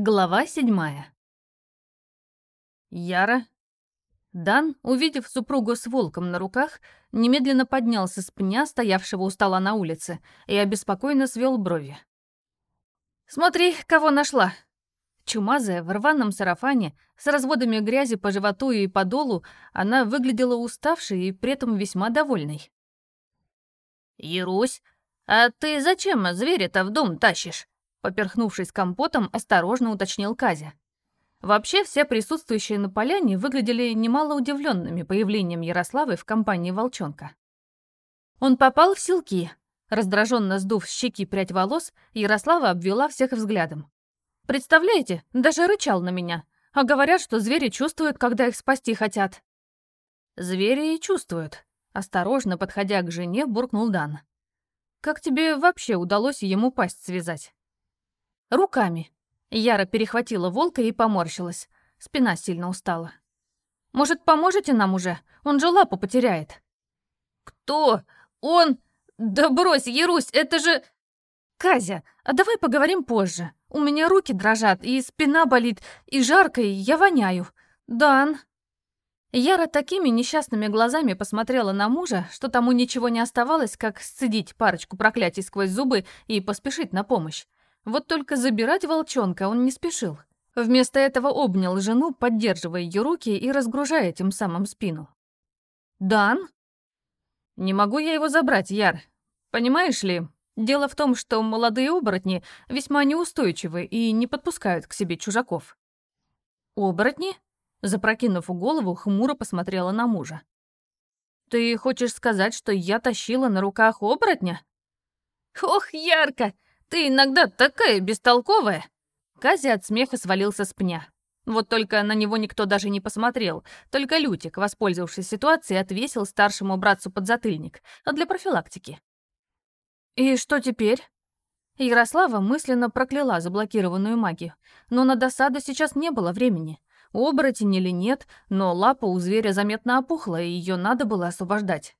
Глава седьмая. Яра. Дан, увидев супругу с волком на руках, немедленно поднялся с пня, стоявшего у стола на улице, и обеспокоенно свел брови. «Смотри, кого нашла!» Чумазая, в рваном сарафане, с разводами грязи по животу и по долу, она выглядела уставшей и при этом весьма довольной. «Ярусь, а ты зачем зверя-то в дом тащишь?» Поперхнувшись компотом, осторожно уточнил Казя. Вообще, все присутствующие на поляне выглядели немало удивленными появлением Ярославы в компании волчонка. Он попал в селки. Раздраженно сдув щеки прядь волос, Ярослава обвела всех взглядом. «Представляете, даже рычал на меня. А говорят, что звери чувствуют, когда их спасти хотят». «Звери и чувствуют», — осторожно подходя к жене, буркнул Дан. «Как тебе вообще удалось ему пасть связать?» Руками. Яра перехватила волка и поморщилась. Спина сильно устала. «Может, поможете нам уже? Он же лапу потеряет». «Кто? Он? Да брось, Ярусь, это же...» «Казя, а давай поговорим позже. У меня руки дрожат, и спина болит, и жарко, и я воняю. Дан...» Яра такими несчастными глазами посмотрела на мужа, что тому ничего не оставалось, как сцедить парочку проклятий сквозь зубы и поспешить на помощь. Вот только забирать волчонка он не спешил. Вместо этого обнял жену, поддерживая ее руки и разгружая тем самым спину. «Дан?» «Не могу я его забрать, Яр. Понимаешь ли, дело в том, что молодые оборотни весьма неустойчивы и не подпускают к себе чужаков». «Оборотни?» Запрокинув голову, хмуро посмотрела на мужа. «Ты хочешь сказать, что я тащила на руках оборотня?» «Ох, ярко! Ты иногда такая бестолковая!» Казя от смеха свалился с пня. Вот только на него никто даже не посмотрел. Только Лютик, воспользовавшись ситуацией, отвесил старшему братцу подзатыльник, а для профилактики. «И что теперь?» Ярослава мысленно прокляла заблокированную магию, но на досаду сейчас не было времени. Оборотень или нет, но лапа у зверя заметно опухла, и ее надо было освобождать.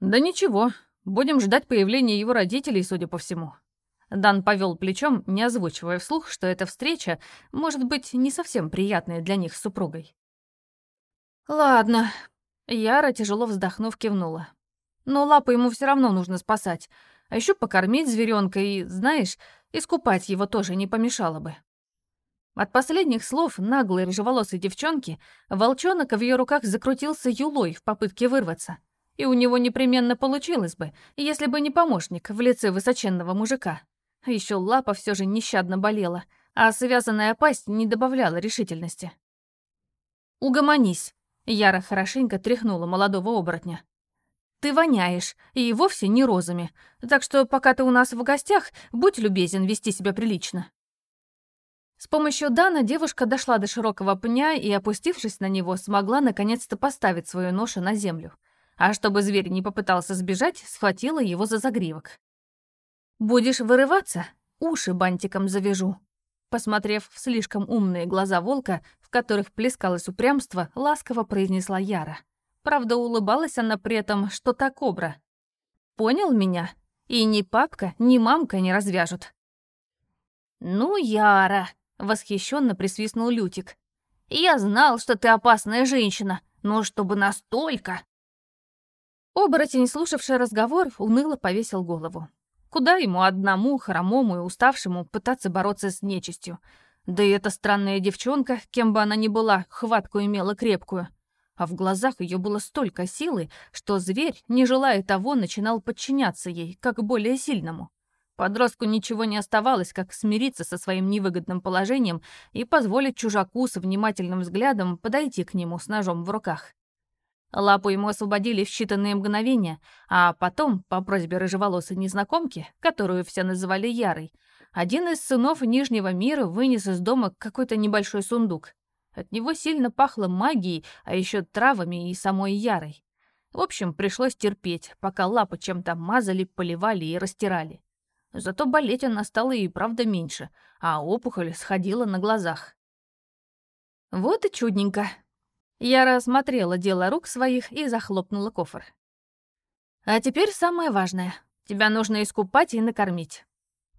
«Да ничего, будем ждать появления его родителей, судя по всему», Дан повел плечом, не озвучивая вслух, что эта встреча может быть не совсем приятная для них с супругой. «Ладно». Яра, тяжело вздохнув, кивнула. «Но лапу ему все равно нужно спасать. А еще покормить зверенка и, знаешь, искупать его тоже не помешало бы». От последних слов наглой рыжеволосой девчонки волчонок в ее руках закрутился юлой в попытке вырваться. И у него непременно получилось бы, если бы не помощник в лице высоченного мужика. Еще лапа все же нещадно болела, а связанная пасть не добавляла решительности. «Угомонись», — Яра хорошенько тряхнула молодого оборотня. «Ты воняешь, и вовсе не розами, так что пока ты у нас в гостях, будь любезен вести себя прилично». С помощью Дана девушка дошла до широкого пня и, опустившись на него, смогла наконец-то поставить свою ношу на землю. А чтобы зверь не попытался сбежать, схватила его за загривок. «Будешь вырываться? Уши бантиком завяжу». Посмотрев в слишком умные глаза волка, в которых плескалось упрямство, ласково произнесла Яра. Правда, улыбалась она при этом, что та кобра. «Понял меня? И ни папка, ни мамка не развяжут». «Ну, Яра!» — восхищенно присвистнул Лютик. «Я знал, что ты опасная женщина, но чтобы настолько...» Оборотень, слушавший разговор, уныло повесил голову. Куда ему одному, хромому и уставшему, пытаться бороться с нечистью? Да и эта странная девчонка, кем бы она ни была, хватку имела крепкую. А в глазах ее было столько силы, что зверь, не желая того, начинал подчиняться ей, как более сильному. Подростку ничего не оставалось, как смириться со своим невыгодным положением и позволить чужаку с внимательным взглядом подойти к нему с ножом в руках. Лапу ему освободили в считанные мгновения, а потом, по просьбе рыжеволосой незнакомки, которую все называли Ярой, один из сынов Нижнего мира вынес из дома какой-то небольшой сундук. От него сильно пахло магией, а еще травами и самой Ярой. В общем, пришлось терпеть, пока лапы чем-то мазали, поливали и растирали. Зато болеть она стала и правда меньше, а опухоль сходила на глазах. Вот и чудненько. Я рассмотрела дело рук своих и захлопнула кофр. А теперь самое важное. Тебя нужно искупать и накормить.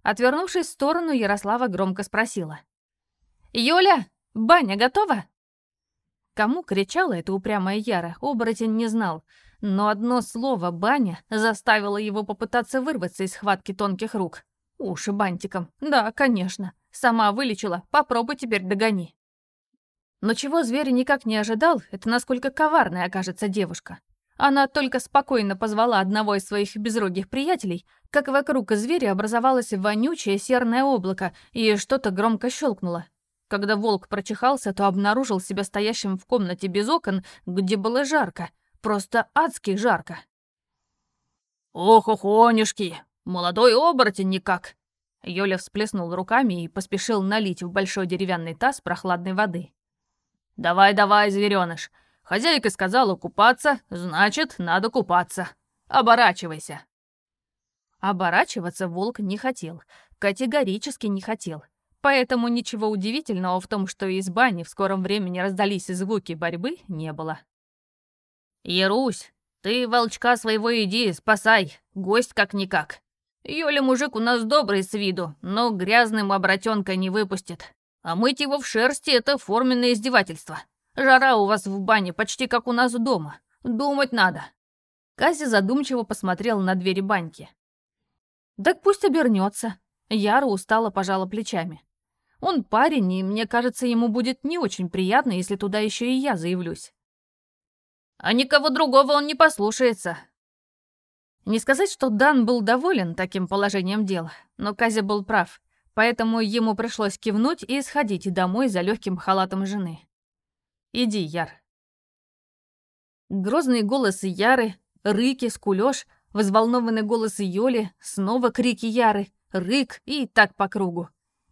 Отвернувшись в сторону, Ярослава громко спросила. «Юля, баня готова?» Кому кричала эта упрямая Яра, оборотень не знал, но одно слово «баня» заставило его попытаться вырваться из схватки тонких рук. Уши бантиком. Да, конечно. Сама вылечила, попробуй теперь догони. Но чего зверь никак не ожидал, это насколько коварной окажется девушка. Она только спокойно позвала одного из своих безрогих приятелей, как вокруг зверя образовалось вонючее серное облако, и что-то громко щелкнуло. Когда волк прочихался, то обнаружил себя стоящим в комнате без окон, где было жарко. Просто адски жарко. «Ох, охонюшки! Молодой оборотень никак!» Йоля всплеснул руками и поспешил налить в большой деревянный таз прохладной воды. «Давай-давай, зверёныш, Хозяйка сказала купаться, значит, надо купаться. Оборачивайся. Оборачиваться волк не хотел, категорически не хотел. Поэтому ничего удивительного в том, что из бани в скором времени раздались звуки борьбы, не было. «Ярусь, ты волчка своего иди, спасай, гость как-никак. Юля мужик у нас добрый с виду, но грязным обратенка не выпустит. А мыть его в шерсти — это форменное издевательство. Жара у вас в бане почти как у нас дома. Думать надо». Кази задумчиво посмотрел на двери баньки. «Так пусть обернется. Яра устало пожала плечами. «Он парень, и мне кажется, ему будет не очень приятно, если туда еще и я заявлюсь». «А никого другого он не послушается». Не сказать, что Дан был доволен таким положением дел, но Казя был прав, поэтому ему пришлось кивнуть и сходить домой за легким халатом жены. Иди, Яр». Грозные голосы Яры, рыки, скулёж, взволнованный голос Йоли, снова крики Яры, рык и так по кругу.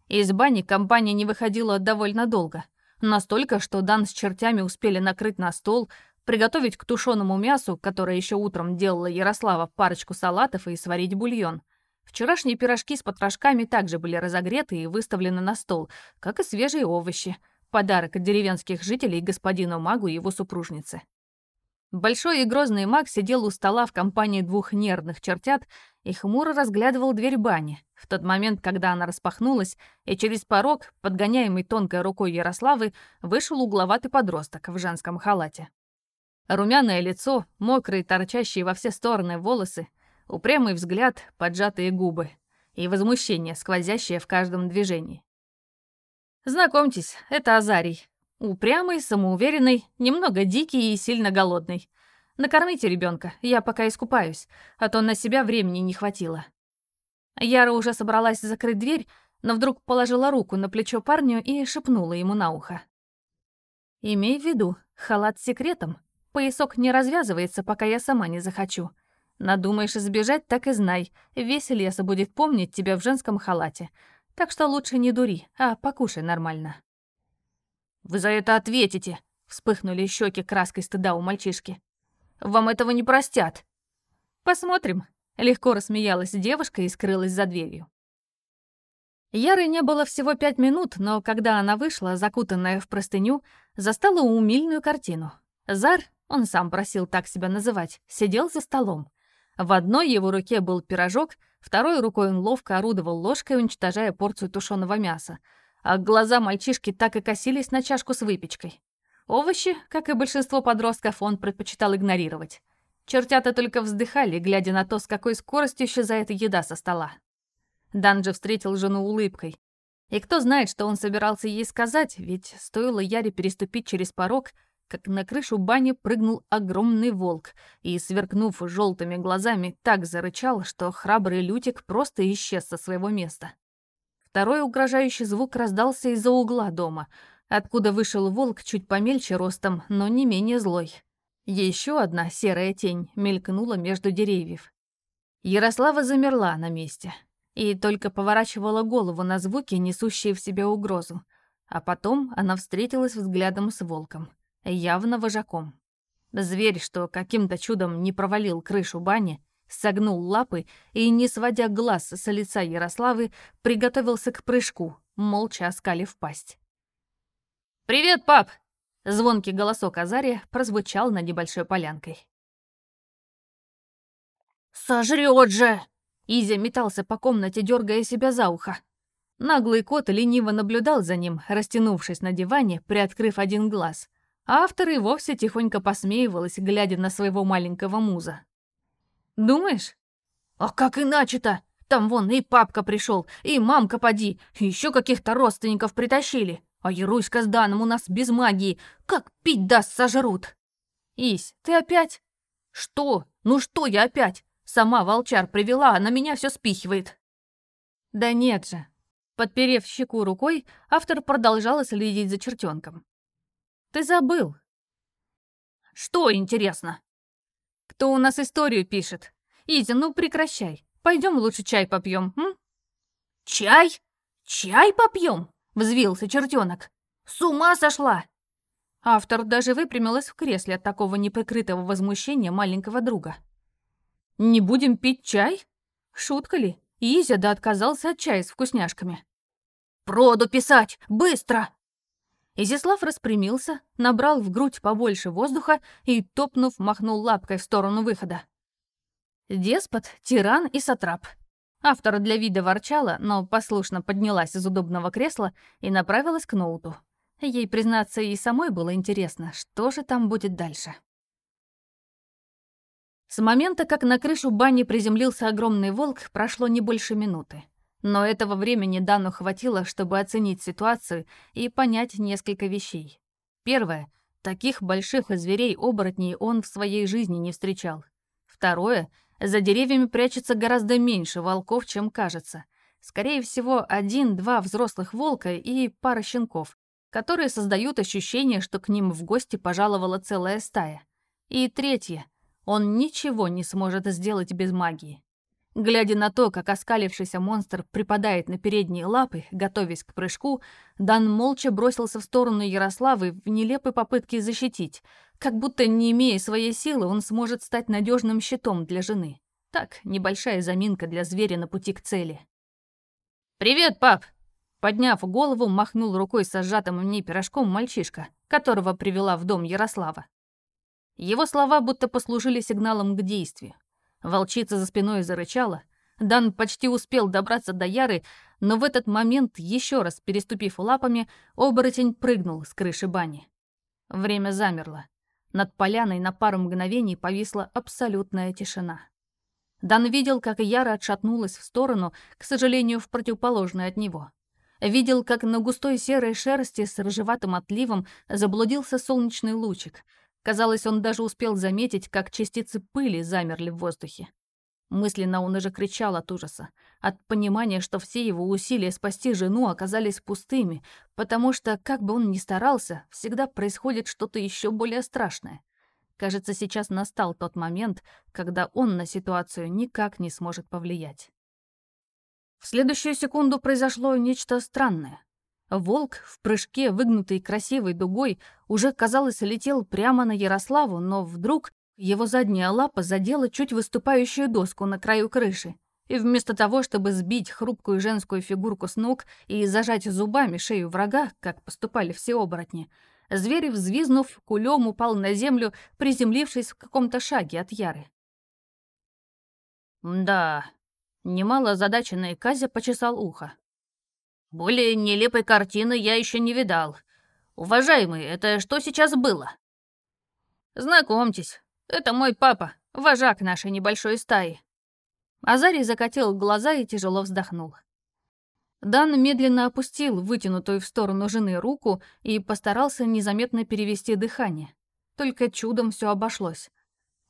Из бани компания не выходила довольно долго. Настолько, что Дан с чертями успели накрыть на стол, приготовить к тушеному мясу, которое еще утром делала Ярослава, парочку салатов и сварить бульон. Вчерашние пирожки с потрошками также были разогреты и выставлены на стол, как и свежие овощи — Подарок от деревенских жителей господину магу и его супружнице. Большой и грозный маг сидел у стола в компании двух нервных чертят и хмуро разглядывал дверь бани, в тот момент, когда она распахнулась, и через порог, подгоняемый тонкой рукой Ярославы, вышел угловатый подросток в женском халате. Румяное лицо, мокрые, торчащие во все стороны волосы, упрямый взгляд, поджатые губы и возмущение, сквозящее в каждом движении. Знакомьтесь, это Азарий. Упрямый, самоуверенный, немного дикий и сильно голодный. Накормите ребенка, я пока искупаюсь, а то на себя времени не хватило. Яра уже собралась закрыть дверь, но вдруг положила руку на плечо парню и шепнула ему на ухо. «Имей в виду, халат с секретом. Поясок не развязывается, пока я сама не захочу. Надумаешь сбежать, так и знай. Весь лес будет помнить тебя в женском халате. Так что лучше не дури, а покушай нормально». «Вы за это ответите!» — вспыхнули щеки краской стыда у мальчишки. «Вам этого не простят!» «Посмотрим!» — легко рассмеялась девушка и скрылась за дверью. Яры не было всего пять минут, но когда она вышла, закутанная в простыню, застала умильную картину. Зар, он сам просил так себя называть, сидел за столом. В одной его руке был пирожок, второй рукой он ловко орудовал ложкой, уничтожая порцию тушеного мяса, а глаза мальчишки так и косились на чашку с выпечкой. Овощи, как и большинство подростков, он предпочитал игнорировать. Чертята только вздыхали, глядя на то, с какой скоростью исчезает еда со стола. Данджи встретил жену улыбкой. И кто знает, что он собирался ей сказать, ведь стоило Яре переступить через порог — как на крышу бани прыгнул огромный волк и, сверкнув желтыми глазами, так зарычал, что храбрый Лютик просто исчез со своего места. Второй угрожающий звук раздался из-за угла дома, откуда вышел волк чуть помельче ростом, но не менее злой. Еще одна серая тень мелькнула между деревьев. Ярослава замерла на месте и только поворачивала голову на звуки, несущие в себе угрозу, а потом она встретилась взглядом с волком — явно вожаком. Зверь, что каким-то чудом не провалил крышу бани, согнул лапы и, не сводя глаз с лица Ярославы, приготовился к прыжку, молча оскалив пасть. «Привет, пап!» — звонкий голосок Азария прозвучал над небольшой полянкой. «Сожрёт же!» — Изя метался по комнате, дергая себя за ухо. Наглый кот лениво наблюдал за ним, растянувшись на диване, приоткрыв один глаз. Автор и вовсе тихонько посмеивалась, глядя на своего маленького муза. «Думаешь?» «А как иначе-то? Там вон и папка пришел, и мамка поди, еще каких-то родственников притащили. А Яруська с Даном у нас без магии. Как пить даст, сожрут!» «Ись, ты опять?» «Что? Ну что я опять? Сама волчар привела, а на меня все спихивает». «Да нет же». Подперев щеку рукой, автор продолжала следить за чертенком. «Ты забыл». «Что интересно?» «Кто у нас историю пишет? Изя, ну прекращай. Пойдем лучше чай попьем, м?» «Чай? Чай попьем?» — взвился чертенок. «С ума сошла!» Автор даже выпрямилась в кресле от такого неприкрытого возмущения маленького друга. «Не будем пить чай? Шутка ли? Изя да отказался от чая с вкусняшками». «Проду писать! Быстро!» Изяслав распрямился, набрал в грудь побольше воздуха и, топнув, махнул лапкой в сторону выхода. Деспот, тиран и сатрап. Автор для вида ворчала, но послушно поднялась из удобного кресла и направилась к ноуту. Ей, признаться, и самой было интересно, что же там будет дальше. С момента, как на крышу бани приземлился огромный волк, прошло не больше минуты. Но этого времени Дану хватило, чтобы оценить ситуацию и понять несколько вещей. Первое. Таких больших зверей-оборотней он в своей жизни не встречал. Второе. За деревьями прячется гораздо меньше волков, чем кажется. Скорее всего, один-два взрослых волка и пара щенков, которые создают ощущение, что к ним в гости пожаловала целая стая. И третье. Он ничего не сможет сделать без магии. Глядя на то, как оскалившийся монстр припадает на передние лапы, готовясь к прыжку, Дан молча бросился в сторону Ярославы в нелепой попытке защитить, как будто, не имея своей силы, он сможет стать надежным щитом для жены. Так, небольшая заминка для зверя на пути к цели. «Привет, пап!» Подняв голову, махнул рукой со сжатым в ней пирожком мальчишка, которого привела в дом Ярослава. Его слова будто послужили сигналом к действию. Волчица за спиной зарычала. Дан почти успел добраться до Яры, но в этот момент, еще раз переступив лапами, оборотень прыгнул с крыши бани. Время замерло. Над поляной на пару мгновений повисла абсолютная тишина. Дан видел, как Яра отшатнулась в сторону, к сожалению, в противоположную от него. Видел, как на густой серой шерсти с рыжеватым отливом заблудился солнечный лучик. Казалось, он даже успел заметить, как частицы пыли замерли в воздухе. Мысленно он уже кричал от ужаса, от понимания, что все его усилия спасти жену оказались пустыми, потому что, как бы он ни старался, всегда происходит что-то еще более страшное. Кажется, сейчас настал тот момент, когда он на ситуацию никак не сможет повлиять. В следующую секунду произошло нечто странное. Волк в прыжке, выгнутый красивой дугой, уже, казалось, летел прямо на Ярославу, но вдруг его задняя лапа задела чуть выступающую доску на краю крыши. И вместо того, чтобы сбить хрупкую женскую фигурку с ног и зажать зубами шею врага, как поступали все оборотни, зверь, взвизнув, кулем упал на землю, приземлившись в каком-то шаге от Яры. «Да, Немало озадаченный Казя почесал ухо. «Более нелепой картины я еще не видал. Уважаемый, это что сейчас было?» «Знакомьтесь, это мой папа, вожак нашей небольшой стаи». Азарий закатил глаза и тяжело вздохнул. Дан медленно опустил вытянутую в сторону жены руку и постарался незаметно перевести дыхание. Только чудом все обошлось.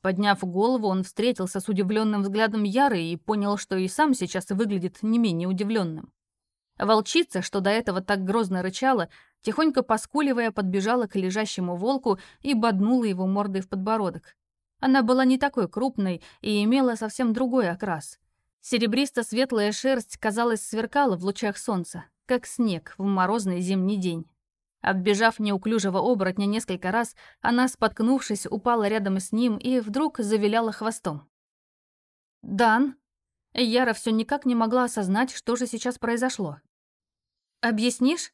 Подняв голову, он встретился с удивленным взглядом Яры и понял, что и сам сейчас выглядит не менее удивленным. Волчица, что до этого так грозно рычала, тихонько поскуливая, подбежала к лежащему волку и боднула его мордой в подбородок. Она была не такой крупной и имела совсем другой окрас. Серебристо-светлая шерсть, казалось, сверкала в лучах солнца, как снег в морозный зимний день. Оббежав неуклюжего оборотня несколько раз, она, споткнувшись, упала рядом с ним и вдруг завиляла хвостом. «Дан?» Яра все никак не могла осознать, что же сейчас произошло. «Объяснишь?»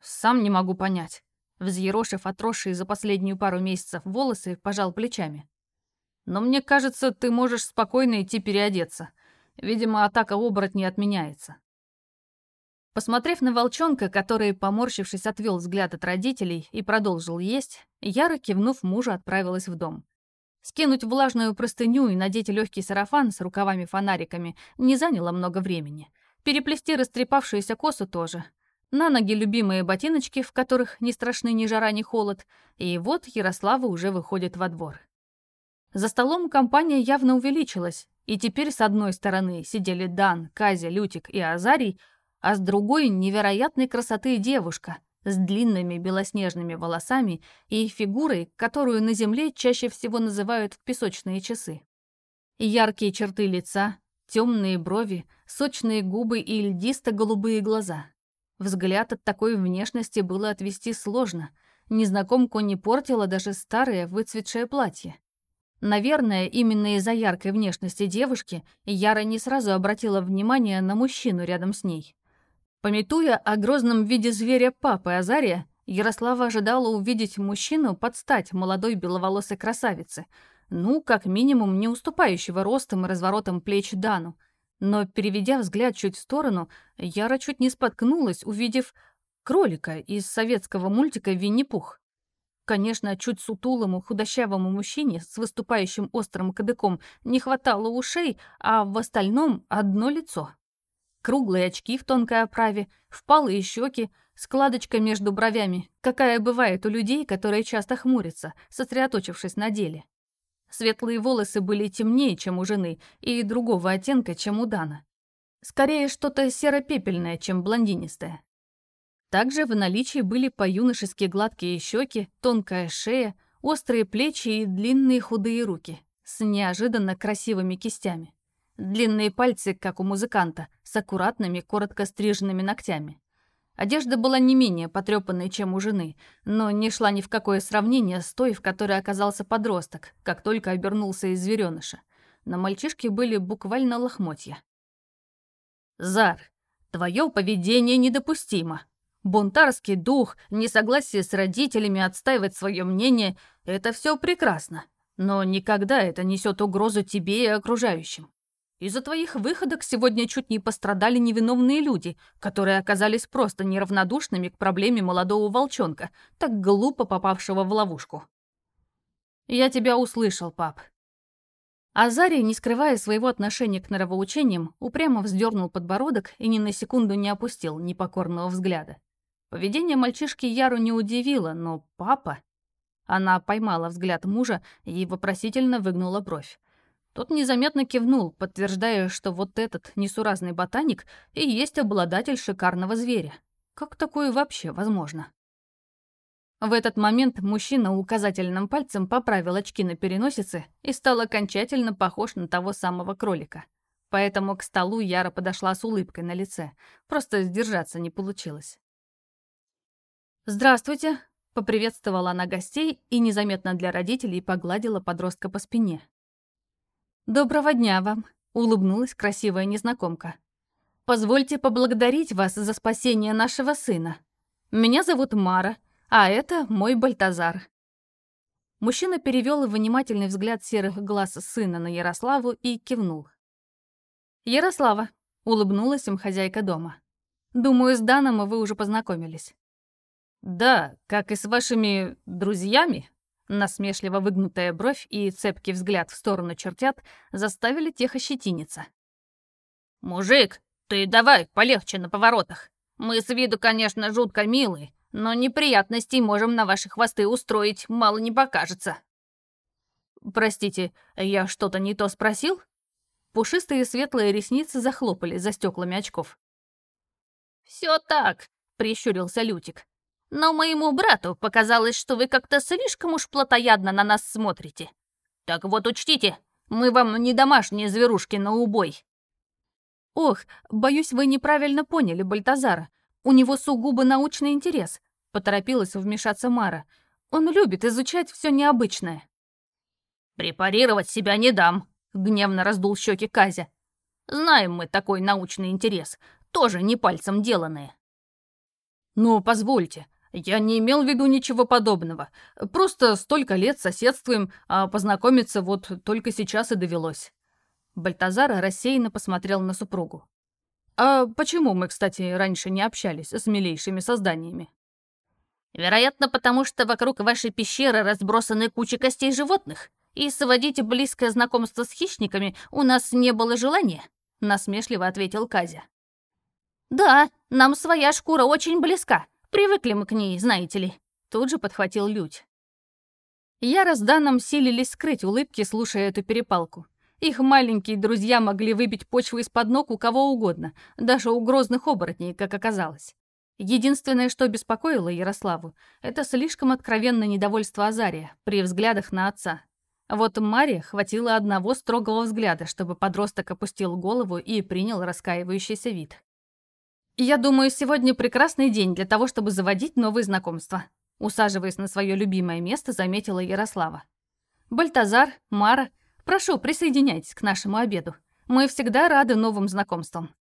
«Сам не могу понять», — взъерошив отросшие за последнюю пару месяцев волосы, пожал плечами. «Но мне кажется, ты можешь спокойно идти переодеться. Видимо, атака оборотней отменяется». Посмотрев на волчонка, который, поморщившись, отвел взгляд от родителей и продолжил есть, Яра, кивнув мужа, отправилась в дом. Скинуть влажную простыню и надеть легкий сарафан с рукавами-фонариками не заняло много времени. Переплести растрепавшуюся косу тоже. На ноги любимые ботиночки, в которых не страшны ни жара, ни холод. И вот Ярослава уже выходит во двор. За столом компания явно увеличилась, и теперь с одной стороны сидели Дан, Казя, Лютик и Азарий, а с другой — невероятной красоты девушка с длинными белоснежными волосами и фигурой, которую на земле чаще всего называют песочные часы. Яркие черты лица, темные брови, сочные губы и льдисто-голубые глаза. Взгляд от такой внешности было отвести сложно. Незнакомку не портило даже старое выцветшее платье. Наверное, именно из-за яркой внешности девушки Яра не сразу обратила внимание на мужчину рядом с ней. Пометуя о грозном виде зверя папы Азария, Ярослава ожидала увидеть мужчину под стать молодой беловолосой красавице, ну, как минимум, не уступающего ростом и разворотом плеч Дану. Но, переведя взгляд чуть в сторону, Яра чуть не споткнулась, увидев кролика из советского мультика «Винни-Пух». Конечно, чуть сутулому, худощавому мужчине с выступающим острым кадыком не хватало ушей, а в остальном одно лицо — Круглые очки в тонкой оправе, впалые щеки, складочка между бровями, какая бывает у людей, которые часто хмурятся, сосредоточившись на деле. Светлые волосы были темнее, чем у жены, и другого оттенка, чем у Дана. Скорее, что-то серо-пепельное, чем блондинистое. Также в наличии были по-юношески гладкие щеки, тонкая шея, острые плечи и длинные худые руки с неожиданно красивыми кистями. Длинные пальцы, как у музыканта, с аккуратными, коротко стриженными ногтями. Одежда была не менее потрепанной, чем у жены, но не шла ни в какое сравнение с той, в которой оказался подросток, как только обернулся из зверёныша. На мальчишке были буквально лохмотья. «Зар, твое поведение недопустимо. Бунтарский дух, несогласие с родителями, отстаивать свое мнение — это все прекрасно. Но никогда это несет угрозу тебе и окружающим. Из-за твоих выходок сегодня чуть не пострадали невиновные люди, которые оказались просто неравнодушными к проблеме молодого волчонка, так глупо попавшего в ловушку. Я тебя услышал, пап. Азарий, не скрывая своего отношения к нравоучениям, упрямо вздернул подбородок и ни на секунду не опустил непокорного взгляда. Поведение мальчишки Яру не удивило, но папа... Она поймала взгляд мужа и вопросительно выгнула бровь. Тот незаметно кивнул, подтверждая, что вот этот несуразный ботаник и есть обладатель шикарного зверя. Как такое вообще возможно? В этот момент мужчина указательным пальцем поправил очки на переносице и стал окончательно похож на того самого кролика. Поэтому к столу Яра подошла с улыбкой на лице. Просто сдержаться не получилось. «Здравствуйте», — поприветствовала она гостей и незаметно для родителей погладила подростка по спине. «Доброго дня вам», — улыбнулась красивая незнакомка. «Позвольте поблагодарить вас за спасение нашего сына. Меня зовут Мара, а это мой Бальтазар». Мужчина перевел внимательный взгляд серых глаз сына на Ярославу и кивнул. «Ярослава», — улыбнулась им хозяйка дома. «Думаю, с Даном вы уже познакомились». «Да, как и с вашими друзьями», Насмешливо выгнутая бровь и цепкий взгляд в сторону чертят заставили тех ощетиниться. «Мужик, ты давай полегче на поворотах. Мы с виду, конечно, жутко милые, но неприятностей можем на ваши хвосты устроить, мало не покажется». «Простите, я что-то не то спросил?» Пушистые светлые ресницы захлопали за стеклами очков. «Все так», — прищурился Лютик. Но моему брату показалось, что вы как-то слишком уж плотоядно на нас смотрите. Так вот учтите, мы вам не домашние зверушки на убой». «Ох, боюсь, вы неправильно поняли Бальтазара. У него сугубо научный интерес», — поторопилась вмешаться Мара. «Он любит изучать все необычное». «Препарировать себя не дам», — гневно раздул щеки Казя. «Знаем мы такой научный интерес, тоже не пальцем деланные». «Но позвольте, «Я не имел в виду ничего подобного. Просто столько лет соседствуем, а познакомиться вот только сейчас и довелось». Бальтазар рассеянно посмотрел на супругу. А почему мы, кстати, раньше не общались с милейшими созданиями? Вероятно, потому что вокруг вашей пещеры разбросаны кучи костей животных, и сводить близкое знакомство с хищниками у нас не было желания, насмешливо ответил Казя. Да, нам своя шкура очень близка. Привыкли мы к ней, знаете ли. Тут же подхватил Людь. Яра с Даном силились скрыть улыбки, слушая эту перепалку. Их маленькие друзья могли выбить почву из-под ног у кого угодно, даже у грозных оборотней, как оказалось. Единственное, что беспокоило Ярославу, это слишком откровенное недовольство Азария при взглядах на отца. Вот Маре хватило одного строгого взгляда, чтобы подросток опустил голову и принял раскаивающийся вид. «Я думаю, сегодня прекрасный день для того, чтобы заводить новые знакомства», усаживаясь на свое любимое место, заметила Ярослава. «Бальтазар, Мара, прошу, присоединяйтесь к нашему обеду. Мы всегда рады новым знакомствам».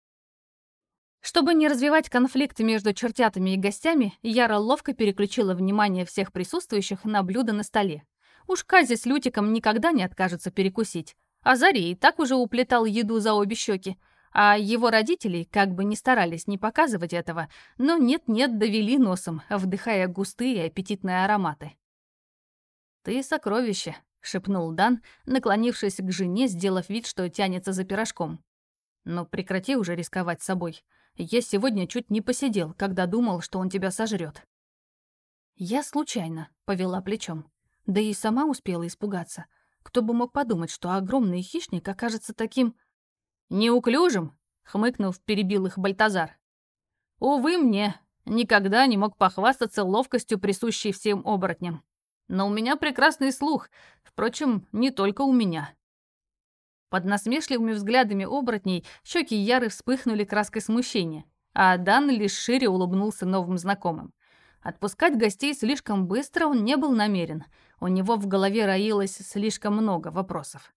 Чтобы не развивать конфликт между чертятами и гостями, Яра ловко переключила внимание всех присутствующих на блюдо на столе. Уж Кази с Лютиком никогда не откажутся перекусить. А Зари и так уже уплетал еду за обе щеки, а его родители, как бы ни старались не показывать этого, но нет-нет довели носом, вдыхая густые аппетитные ароматы. «Ты сокровище», — шепнул Дан, наклонившись к жене, сделав вид, что тянется за пирожком. «Но прекрати уже рисковать собой. Я сегодня чуть не посидел, когда думал, что он тебя сожрет. Я случайно повела плечом. Да и сама успела испугаться. Кто бы мог подумать, что огромный хищник окажется таким... «Неуклюжим?» — хмыкнув, перебил их Бальтазар. «Увы мне, никогда не мог похвастаться ловкостью, присущей всем оборотням. Но у меня прекрасный слух, впрочем, не только у меня». Под насмешливыми взглядами оборотней щеки Яры вспыхнули краской смущения, а Дан лишь шире улыбнулся новым знакомым. Отпускать гостей слишком быстро он не был намерен. У него в голове роилось слишком много вопросов.